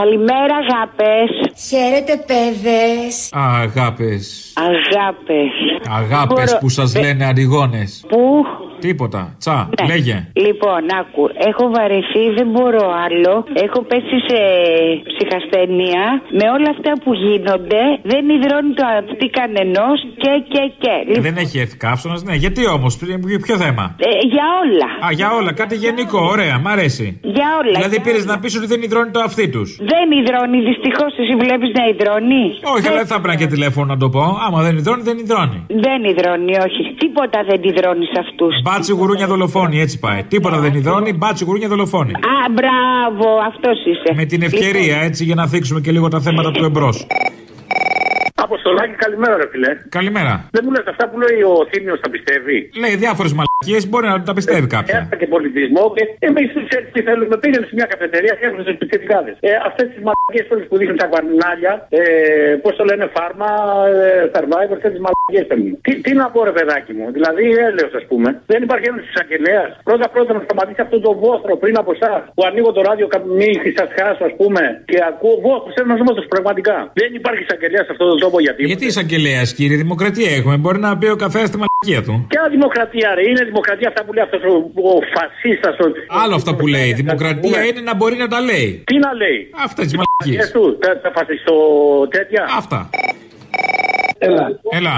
Καλημέρα, αγάπες. Χαίρετε, παιδες. Αγάπες. Αγάπες. Αγάπες Μπορώ- που σας Ε, λένε αργώνε. Πού; Τίποτα. Τσα, Ναι. λέγε. Λοιπόν, άκου, έχω βαρεθεί, δεν μπορώ άλλο. Έχω πέσει σε ψυχασθένεια. Με όλα αυτά που γίνονται, δεν υδρώνει το αυτή κανενός και, και, και. Ε, Λοιπόν, δεν έχει έρθει καύσωνας, ναι. Γιατί όμως, ποιο θέμα; ε, για όλα. Α, για όλα, κάτι γενικό, ωραία, μ' αρέσει. Για όλα. Δηλαδή για πήρες όλα. να πεις ότι δεν υδρώνει το αυτί τους; Δεν υδρώνει, δυστυχώς. Εσύ βλέπεις να υδρώνει. Όχι, αλλά δεν θα πρέπει και τηλέφωνο να το πω. Άμα δεν υδρώνει, δεν υδρώνει. Δεν υδρώνει, όχι. Τίποτα δεν υδρώνεις σε αυτούς. Μπάτσι γουρούνια δολοφόνη, έτσι πάει. Τίποτα δεν υδρώνει, μπάτσι γουρούνια δολοφόνη. Α, μπράβο, αυτός είσαι. Με την ευκαιρία, έτσι, για να θίξουμε και λίγο τα θέματα του εμπρός. Αποστολάκι, καλημέρα, ρε φιλέ. Καλημέρα. Δεν μου λες αυτά που λέει ο Θήμιος τα πιστεύει; Λέει διάφορες μαλακίες, μπορεί να τα πιστεύει κάποια. Έρθα και πολιτισμό και εμείς ξέρει τι θέλουμε. Πήγαινε σε μια καφετερία και έφερε τι πιτσιρικάδε. Ε, Αυτές τις μαλακίες όλε που δείχνουν τα βαρνάλια, ε, πώς το λένε, φάρμα, ε, survivor, αυτέ τι μαλακίες θέλουν. Τι, τι να πω, ρε παιδάκι μου, δηλαδή έλεος ας πούμε. Δεν υπάρχει ένας εισαγγελέα. Πρώτα πρώτα να σταματήσει αυτό το βόθρο πριν από εσά που ανοίγω το ράδιο μη σας χάσω ας πούμε και ακούω βόθρου ένα βόθρο πραγματικά. Δεν υπάρχει εισαγγελέα σε αυτόν τον τόπο γιατί. Γιατί εισαγγελέα, κύριε, δημοκρατία έχουμε. Μπορεί να πει ο καθένα τη μαλακία του. Ποια δημοκρατία, ρε, είναι δημοκρατία αυτά που λέει αυτός ο, ο φασίστας. Ο... Άλλο αυτό που λέει. Δημοκρατία είναι να μπορεί να τα λέει. Τι να λέει; Αυτά τι μαλακίες. Εσύ, τα, τα φασιστο τέτοια. Αυτά. Έλα. Έλα.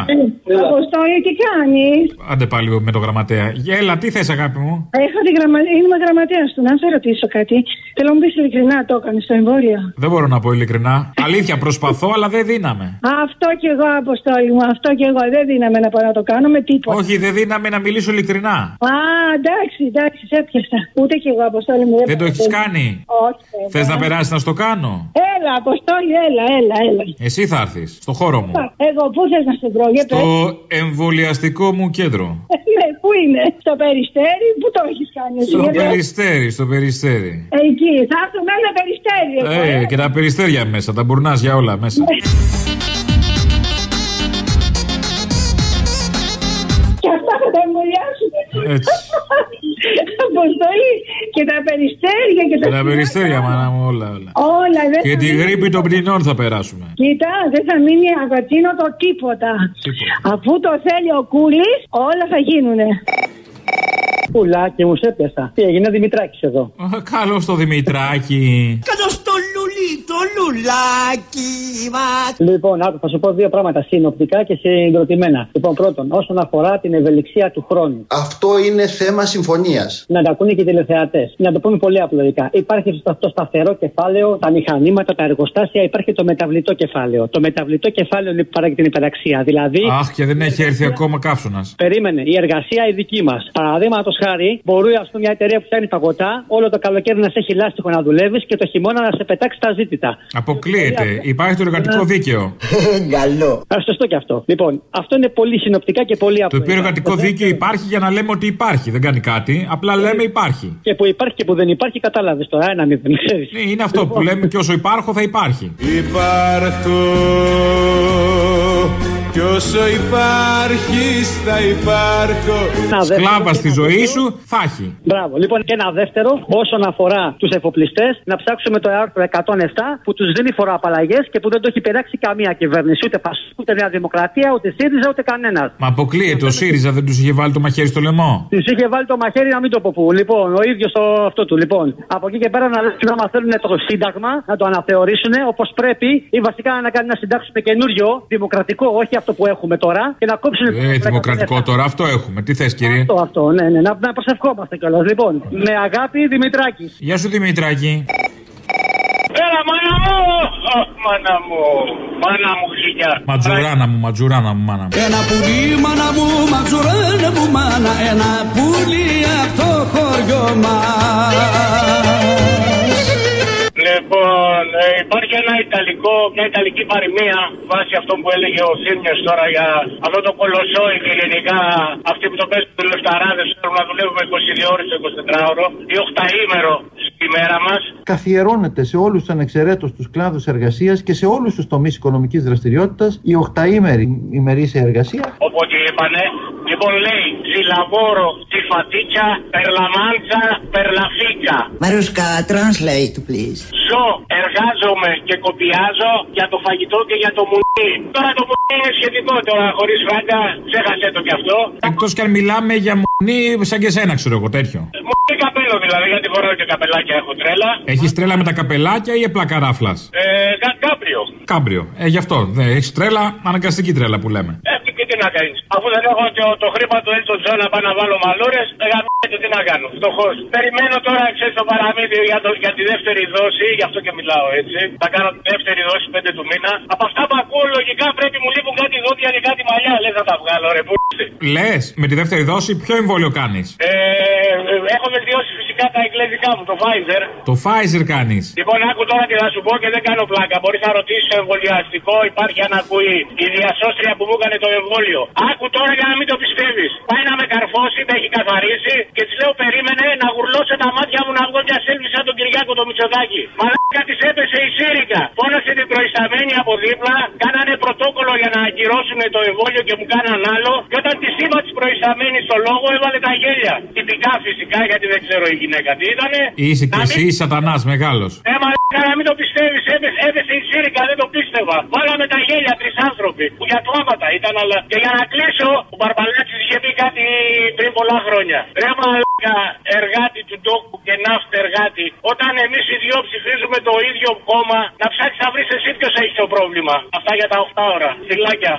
Αποστόλη, τι κάνεις; Άντε πάλι με το γραμματέα. Γέλα, τι θες, αγάπη μου; Έχω τη γραμμα... Είμαι γραμματέας του. Να σε ρωτήσω κάτι. Θέλω να μου πεις ειλικρινά, το έκανες στο εμβόλιο; Δεν μπορώ να πω ειλικρινά. Αλήθεια, προσπαθώ, αλλά δεν δίναμε. Αυτό κι εγώ, Αποστόλη μου. Αυτό κι εγώ. Δεν δίναμε να πάω να το κάνω με τίποτα. Όχι, δεν δίναμε να μιλήσω ειλικρινά. Α, εντάξει, εντάξει, σε έπιασα. Ούτε κι εγώ, Αποστόλη μου. Δεν το έχεις κάνει; Όχι. Θες να περάσεις να στο κάνω; Έλα, Αποστόλη, έλα, έλα, έλα. Εσύ θα έρθεις στο χώρο μου. Εγώ πού θες να σε βρω, για πες. Στο εμβολιαστικό μου κέντρο. Ναι, πού είναι, στο περιστέρι, πού το έχεις κάνει εσύ. Στο εδώ; περιστέρι, στο περιστέρι. Εκεί, θα έρθω με ένα περιστέρι. εγώ, Ε, ε. και τα περιστέρια μέσα, τα μπουρνά για όλα μέσα. Και αυτά θα τα εμβολιάσουμε. Έτσι. Αποστολή και τα περιστέρια και τα. Και τα περιστέρια, μάνα μου, όλα, όλα. Όλα, δεν Και θα τη μείνει- γρήπη των πτηνών θα περάσουμε. Κοίτα, δεν θα μείνει αγατσίνο το τίποτα. Τίποτα. Αφού το θέλει ο Κούλης, όλα θα γίνουνε. Πουλάκι μου, σε έπιασα. Τι έγινε, Δημητράκης εδώ; Καλώς το Δημητράκη. Λοιπόν, άκου, θα σου πω δύο πράγματα συνοπτικά και συγκροτημένα. Λοιπόν, πρώτον, όσον αφορά την ευελιξία του χρόνου. Αυτό είναι θέμα συμφωνίας. Να τα ακούνε και οι τηλεθεατές. Να το πούμε πολύ απλοϊκά. Υπάρχει το σταθερό κεφάλαιο, τα μηχανήματα, τα εργοστάσια, υπάρχει το μεταβλητό κεφάλαιο. Το μεταβλητό κεφάλαιο είναι που παράγει την υπεραξία. Δηλαδή, Αχ, και δεν έχει έρθει ακόμα καύσωνας. Περίμενε, η εργασία η δική μας. Παραδείγματος χάρη, μπορεί ας πούμε, μια εταιρεία που φτιάχνει παγωτά όλο το καλοκαίρι να σε έχει λάστιχο να δουλεύεις και το χειμώνα να σε πετάξει τα ζήτητα. Αποκλείεται. Υπάρχει το εργατικό δίκαιο. Α, σωστό και αυτό. Λοιπόν, αυτό είναι πολύ συνοπτικά και πολύ Το απλό. οποίο εργατικό δίκαιο υπάρχει για να λέμε ότι υπάρχει. Δεν κάνει κάτι. Απλά λέμε υπάρχει. Και που υπάρχει και που δεν υπάρχει, κατάλαβες τώρα, ένα μηδέν, ξέρεις. Ναι, είναι αυτό που λέμε και όσο υπάρχω θα υπάρχει. Υπάρχω κι όσο υπάρχεις θα υπάρχω Σκλάβα στη ζωή σου θα έχει. Μπράβο. Λοιπόν, και ένα δεύτερο, όσον αφορά τους εφοπλιστές, να ψάξουμε το άρθρο 107 που τους δίνει φοροαπαλλαγές και που δεν το έχει περάξει καμία κυβέρνηση. Ούτε Πασού, ούτε Νέα Δημοκρατία, ούτε ΣΥΡΙΖΑ, ούτε κανένας. Μα αποκλείεται. Ο ΣΥΡΙΖΑ δεν τους είχε βάλει το μαχαίρι στο λαιμό. Τους είχε βάλει το μαχαίρι να μην το πω πού. Λοιπόν, ο ίδιος το αυτό του. Λοιπόν, από εκεί και πέρα να λένε να θέλουν το Σύνταγμα, να το αναθεωρήσουν όπως πρέπει ή βασικά να κάνει να συντάξουν καινούριο δημοκρατικό, όχι αυτό που έχουμε τώρα και να κόψουν. το Ε, άρθρο δημοκρατικό 107. τώρα, αυτό έχουμε. Τι θες, κύριε; Αυτό, αυτό, ναι, ναι, να, να προσευχόμαστε κιόλας. Λοιπόν, με αγάπη Δημητράκη. Γεια σου, Δημητράκη. Έλα, μάνα μου! Αχ, μάνα μου! Μάνα μου, χιλιά! Ματζουράνα μου, ματζουράνα μου, μάνα μου. Ένα πουλί μάνα μου, ματζουράνε μου μάνα Ένα πουλί από το χωριό μας Λοιπόν, ε, υπάρχει ένα ιταλικό, μια ιταλική παροιμία βάσει αυτό που έλεγε ο Θήμιος τώρα για αυτό το κολοσσόι και γενικά αυτοί που το παίζουν του λεφταράδες θέλουν να δουλεύουμε 22 ώρες το 24ωρο ή 8ημερο στη μέρα μας. καθιερώνεται σε όλους τους ανεξαιρέτως τους κλάδους εργασίας και σε όλους τους τομείς οικονομικής δραστηριότητας η οχταήμερη ημερήσια εργασία Οπότε είπανε, Λοιπόν, λέει Ζιλαβόρο, Τσιφατίτσα, Περλαμάντσα, Περλαφίκα. Μαρούσκα, translate please. Ζω, εργάζομαι και κοπιάζω για το φαγητό και για το μουνί. Τώρα το μουνί είναι σχετικό τώρα, χωρίς φράγκα, ξέχασε το κι αυτό. Εκτός κι αν μιλάμε για μουνί σαν και σένα, ξέρω εγώ τέτοιο. Μουνί καπέλο δηλαδή, γιατί φοράω και καπελάκια, έχω τρέλα. Έχεις τρέλα με τα καπελάκια ή απλά καράφλας; Ε, κα- κάπριο. Κάμπριο. Ε, γι' αυτό. Έχεις τρέλα, αναγκαστική τρέλα που λέμε. Ε, και, και τι να κάνεις. Αφού δεν έχω το, το χρήμα του Elton John να πάω να βάλω μαλούρες, ε, τι να κάνω. Φτωχός. Περιμένω τώρα, ξέρεις το παραμύθι για, το, για τη δεύτερη δόση, γι' αυτό και μιλάω έτσι. Θα κάνω τη δεύτερη δόση 5 του μήνα. Από αυτά που ακούω, λογικά πρέπει μου λείπουν κάτι δόντια και κάτι μαλλιά. Λες να τα βγάλω, ρε που. Λες, με τη δεύτερη δόση, ποιο εμβόλιο κάνεις; Ε, ε, έχω βελτιώσεις φυσικά τα εγγλέζικά μου, το Pfizer. Το Pfizer κάνεις. Λοιπόν, άκου τώρα τι θα σου πω και δεν κάνω πλάκα. Μπορείς να ρωτήσεις το εμβολιαστικό, υπάρχει αν ακούει η διασώστρια που μου έκανε το εμβόλιο. Άκου τώρα για να μην το πιστεύεις. Πάει να με καρφώσει, με έχει καθαρίσει και της λέω περίμενε να γουρλώσω τα μάτια μου να βγω μια σέλφη σαν τον Κυριάκο το Μητσοδάκη. Μαλάκα της έπεσε η Σύρικα. Φώνασε την προϊσταμένη από δίπλα, κάνανε πρωτόκολλο για να ακυρώσουν το εμβόλιο και μου κάναν άλλο. Και όταν τη είπα της προϊσταμένης στο λόγο, έβαλε τα γέλια. Τυπικά φυσικά γιατί δεν ξέρω η γυναίκα τι ήτανε; Είσαι Να κι εσύ μην- σατανάς μεγάλος. ε, μαλάκα να μην το πιστεύεις, έπεσε, έπεσε η Σύρικα, δεν το πίστευα. Βάλαμε τα γέλια τρεις άνθρωποι που για κλάματα ήταν, αλλά. Και για να κλείσω, ο Μπαρμπαλάκη είχε πει κάτι πριν πολλά χρόνια. Ρε μαλάκα, εργάτη του τόκου και ναύτε εργάτη, όταν εμείς οι δυο ψηφίζουμε το ίδιο κόμμα, να ψάξεις να βρεις εσύ ποιος έχει το πρόβλημα. Αυτά για τα 8 ώρα. Φιλάκια.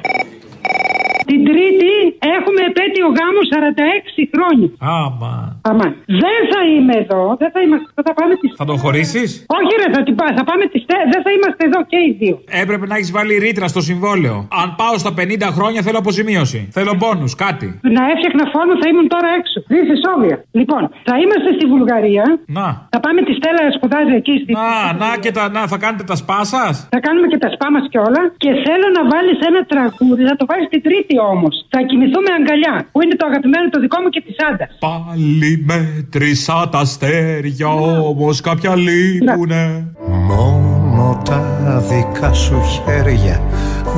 Την Τρίτη έχουμε επέτειο γάμου 46 χρόνια. Άμα. Αμά. Δεν θα είμαι εδώ, δεν θα είμαστε. Θα πάμε τις... Θα τον χωρίσεις; Όχι, ρε, θα, την πά- θα πάμε τις... τε- Δεν θα είμαστε εδώ και οι δύο. Έπρεπε να έχεις βάλει ρήτρα στο συμβόλαιο. Αν πάω στα 50 χρόνια θέλω αποζημίωση. Θέλω μπόνους, κάτι. Να έφτιαχνα φόνο θα ήμουν τώρα έξω. Δύση Σόβια. Λοιπόν, θα είμαστε στη Βουλγαρία. Να. Θα πάμε τη Στέλλα να σπουδάζει εκεί στη. Να, να και τα. Να, θα κάνετε τα σπά σας; Θα κάνουμε και τα σπά μας και όλα. Και θέλω να βάλεις ένα τραγούδι, να το βάλεις την Τρίτη όμως. Θα κοιμηθούμε αγκαλιά. Που είναι το αγαπημένο το δικό μου και της Άντας. Πάλι μέτρησα τα αστέρια, όμως κάποια λείπουνε. Μόνο τα δικά σου χέρια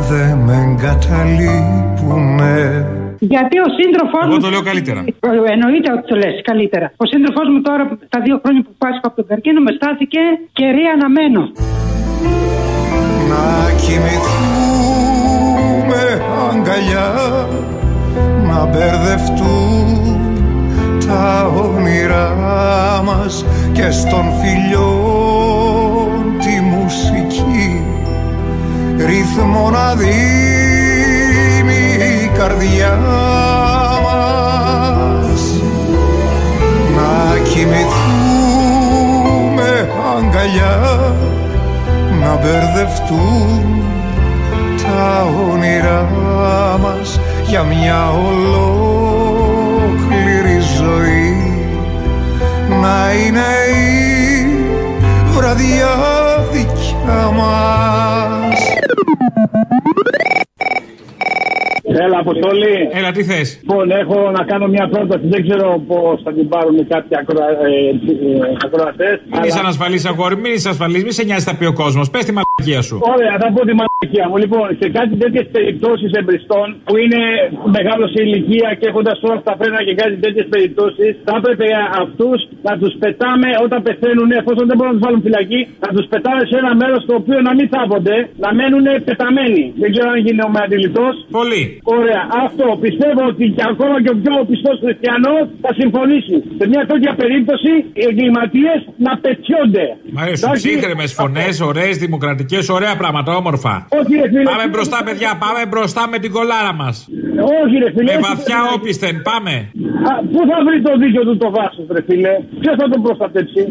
δεν με εγκαταλείπουνε Γιατί ο σύντροφός μου. Εγώ το λέω καλύτερα. Ε, Εννοείται ότι το λες καλύτερα. Ο σύντροφός μου τώρα, τα δύο χρόνια που πάσχω από τον καρκίνο, με στάθηκε κερί αναμένο. Να κοιμηθούμε αγκαλιά Να μπερδευτούν τα όνειρά μας Και στον φιλιό τη μουσική. Ρυθμό να δίνει η καρδιά μας. Να κοιμηθούμε αγκαλιά να μπερδευτούν τα όνειρά μας για μια ολόκληρη Έλα, Αποστολή. Έλα, τι θες; Λοιπόν, έχω να κάνω μια πρόταση. Δεν ξέρω πώς θα την πάρουν κάποιοι ακροατές. Μην είσαι ανασφαλής, αγόρι, μην είσαι ασφαλή, μην σε νοιάζει τα πει ο κόσμος. Πες τη μαλακία σου. Ωραία, θα πω τη μαλακία μου. Λοιπόν, σε κάτι τέτοιες περιπτώσεις εμπριστών που είναι μεγάλος σε ηλικία και έχοντας όλα στα φρένα και κάτι τέτοιες περιπτώσεις, θα έπρεπε αυτούς να τους πετάμε όταν πεθαίνουν, εφόσον δεν μπορούν να τους βάλουν φυλακή, να τους πετάμε σε ένα μέρος το οποίο να μην θάβονται, να μένουν πεταμένοι. Δεν ξέρω αν γίνομαι αντιληπτό. Πολύ. Ωραία, αυτό πιστεύω ότι και ακόμα και ο πιο πιστός χριστιανός θα συμφωνήσει. Σε μια τέτοια περίπτωση οι εγκληματίες να πετιόνται. Μ' αρέσουν Εντάξει. ψύχρεμες φωνές, ωραίες, δημοκρατικές, ωραία πράγματα, όμορφα. Όχι, ρε φίλε. Πάμε μπροστά, παιδιά, πάμε μπροστά με την κολάρα μας. Όχι, ρε φίλε. Με όχι, βαθιά ρε, όπισθεν, πάμε. Α, Πού θα βρει το δίκιο του το βάσος, ρε φίλε; Ποιος θα τον προστατέψει;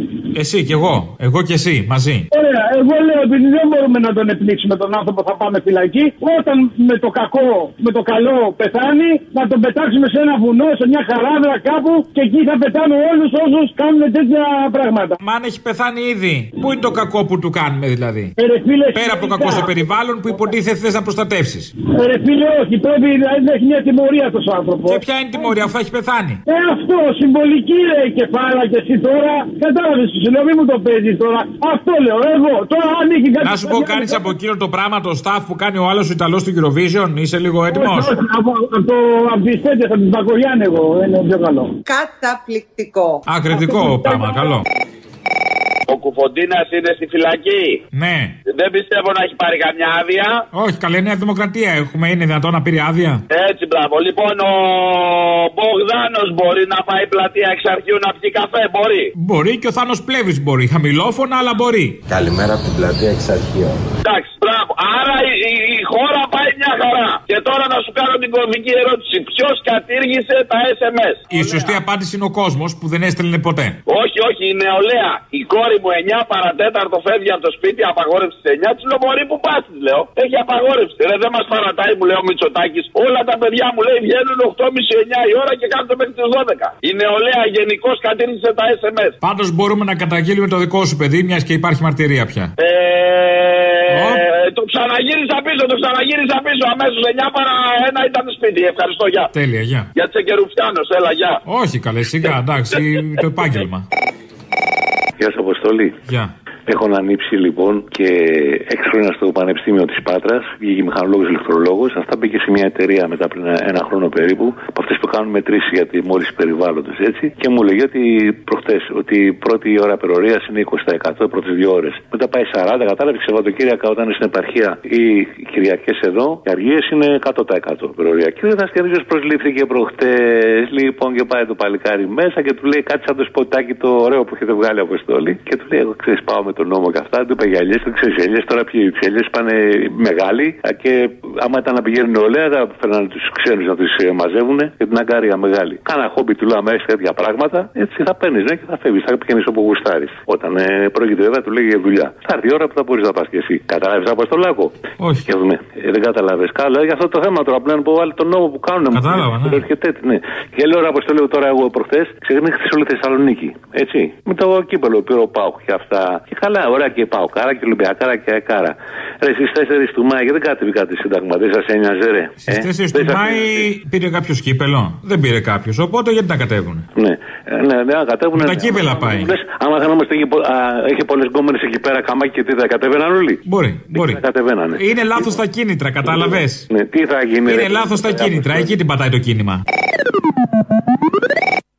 Εσύ κι εγώ, εγώ κι εσύ, μαζί. Ωραία, εγώ λέω ότι δεν μπορούμε να τον επνίξουμε τον άνθρωπο, θα πάμε φυλακή. Όταν με το κακό, με το καλό πεθάνει, να τον πετάξουμε σε ένα βουνό, σε μια χαράδρα κάπου και εκεί θα πετάμε όλους όσους κάνουν τέτοια πράγματα. Μα αν έχει πεθάνει ήδη, πού είναι το κακό που του κάνουμε δηλαδή; Ε, ρε φίλε, Πέρα από το κακό στο περιβάλλον που υποτίθεται θες να προστατεύσεις. Ε, Ρε φίλε, όχι, πρέπει δηλαδή, να έχει μια τιμωρία αυτός ο άνθρωπος. Και ποια είναι η τιμωρία, αφού θα έχει πεθάνει; Ε, αυτό, συμβολική λέει κεφάλα και εσύ τώρα. Κατάλαβες, σου λέω, μην μου το παίζεις τώρα. Αυτό λέω, εγώ. Τώρα ανήκει κάτι. Να σου πω, κάνεις από εκείνο το πράγμα το staff που κάνει ο άλλος Ιταλός του Eurovision, είσαι λίγο έτοιμος; Όχι, όχι, Από από το από τις τέτοιες, από τις Μπακογιάν εγώ είναι πιο καλό. Καταπληκτικό. Ακριτικό πράγμα, καλό. Ο Κουφοντίνας είναι στη φυλακή. Ναι. Δεν πιστεύω να έχει πάρει καμιά άδεια. Όχι, καλή Νέα Δημοκρατία έχουμε. Είναι δυνατόν να πήρε άδεια. Έτσι, μπράβο. Λοιπόν, ο Μπογδάνος μπορεί να πάει πλατεία εξ αρχείου να πιει καφέ, μπορεί. Μπορεί και ο Θάνος Πλεύρη μπορεί. Χαμηλόφωνα, αλλά μπορεί. Καλημέρα από την πλατεία εξ αρχείων. Εντάξει, μπράβο. Άρα η, η- η χώρα πάει μια χαρά. Και τώρα να σου κάνω την κομβική ερώτηση. Ποιος κατήργησε τα SMS. Η σωστή απάντηση είναι ο κόσμος που δεν έστελνε ποτέ. Όχι, όχι, η νεολαία. Η κόρη μου 9 παρατέταρτο φεύγει από το σπίτι, απαγόρευση στις 9. Της λέω Μπορεί που πας, της λέω. Έχει απαγόρευση. Ρε, δεν μας παρατάει, μου λέει ο Μητσοτάκης. Όλα τα παιδιά μου λέει βγαίνουν 8.30-9 η ώρα και κάνουν μέχρι τις 12. Η νεολαία γενικώς κατήργησε τα SMS. Πάντως μπορούμε να καταγγείλουμε το δικό σου παιδί, μιας και υπάρχει μαρτυρία πια. Ε, το ξαναγύρισα πίσω, το ξαναγύρισα πίσω. Αμέσως 9 παρα 1 ήταν σπίτι. Ευχαριστώ, γεια. Τέλεια, γεια. Για Τσεκερουφιάνο, έλα, γεια. Όχι, καλέ, σιγά, εντάξει, το επάγγελμα. Γεια σα, Αποστολή. Γεια. Έχω ανανύψει λοιπόν και έξι χρόνια στο Πανεπιστήμιο της Πάτρας. Βγήκε μηχανολόγος ηλεκτρολόγος. Αυτά μπήκε σε μια εταιρεία μετά πριν ένα χρόνο περίπου. Από αυτές που κάνουν μετρήσει για τη μόλυνση περιβάλλοντος έτσι. Και μου λέγε ότι προχτές ότι η πρώτη ώρα περορία είναι 20%, οι πρώτες δύο ώρες. Μετά πάει 40%. Κατάλαβε Σαββατοκύριακα όταν είναι στην επαρχία ή οι Κυριακές εδώ. Οι αργίες είναι 100% περορία. Και ο Δασκαλίζο προσλήφθηκε προχτές. Λοιπόν και πάει το παλικάρι μέσα και του λέει κάτι σαν το σποτάκι το ωραίο που έχετε βγάλει αποστόλη. Και του λέει: Εγώ ξέρεις, πάω με τον νόμο και αυτά. Του είπε για ελιέ, δεν ξέρεις ελιέ. Τώρα ποιοι οι ελιέ πάνε μεγάλοι. Και άμα ήταν να πηγαίνουν νεολαία, θα φέρνανε τους ξένους να τους μαζεύουν και την αγκάρια μεγάλη. Κάνα χόμπι του λέω, άμα έχεις τέτοια πράγματα, έτσι θα παίρνεις ναι, και θα φεύγεις. Θα πηγαίνεις όπου γουστάρεις. Όταν ε, πρόκειται βέβαια, του λέει για δουλειά. Θα έρθει η ώρα που θα μπορείς να πας και εσύ. Καταλάβεις από στο λάκκο. Όχι. Και δούμε. Ε, δεν κατάλαβε. Καλά, για αυτό το θέμα τώρα που λένε που βάλει τον νόμο που κάνουν. Κατάλαβα, ναι. Έρχεται έτσι, ναι. Και λέω όπω το λέω τώρα εγώ προχθές, ξεχνήχθη όλη Θεσσαλονίκη. Έτσι. Με το κύπελο πήρε ο Πάουκ και αυτά. Και καλά, ωραία και πάω κάρα και Ολυμπιακάρα και Ακάρα. Ρε στις 4 του Μάη δεν κατέβει κάτι σύνταγμα, δεν σας ένοιαζε ρε. Στις 4 του Μάη πήρε κάποιος κύπελο. Δεν πήρε κάποιος. Οπότε γιατί να κατέβουν. Ναι, Ε, ναι, ναι, να κατέβουν. Με τα κύπελα πάει. Λες, άμα θα είμαστε εκεί, πο- α, έχει πολλές γκόμενες εκεί πέρα καμάκι και τι θα κατέβαιναν όλοι; Μπορεί, μπορεί. Θα κατεβαίνανε. Είναι λάθος τα κίνητρα, κατάλαβε. Ναι, τι θα γίνει. Είναι ρε, λάθος τα ρε, κίνητρα. Εκεί την πατάει το κίνημα.